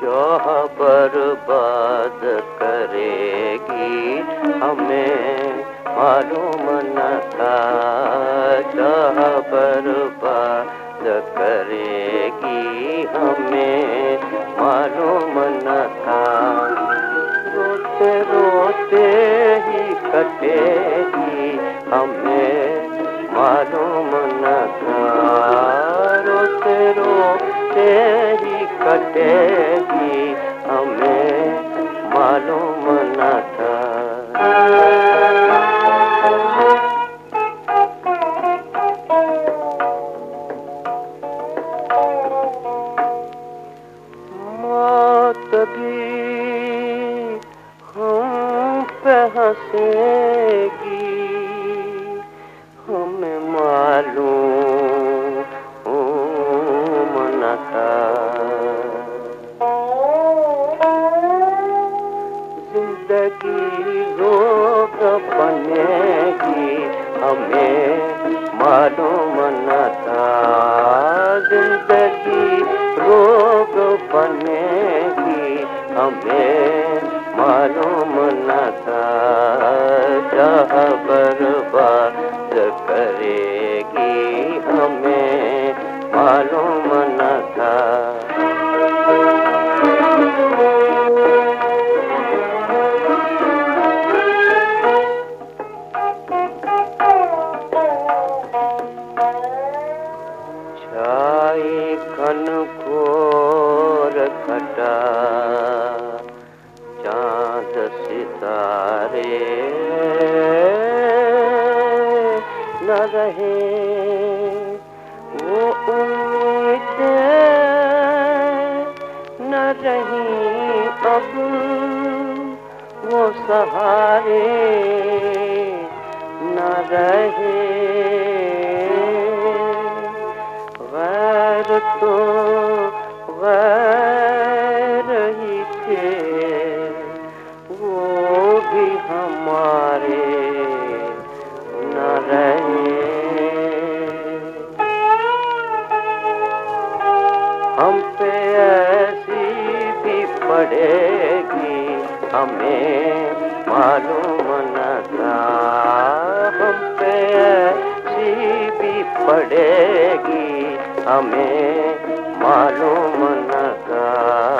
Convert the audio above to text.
शोह बर्बाद करेगी। हमें मालूम न था, शोह बर्बाद करेगी। हमें मालूम न था। रोते रोते ही कटेगी। हमें मालूम कटेगी हमें मालूम न था। हम पे हंसेगी। मालूम न था चाह बर्बाद करेगी हमें मालूम न था छाई कन सितारे न रहे वो उम्मीदें न रही अब वो सहारे न रहे। गैर तो पड़ेगी हमें मालूम न था। हम पे ऐसी भी पड़ेगी हमें मालूम न था।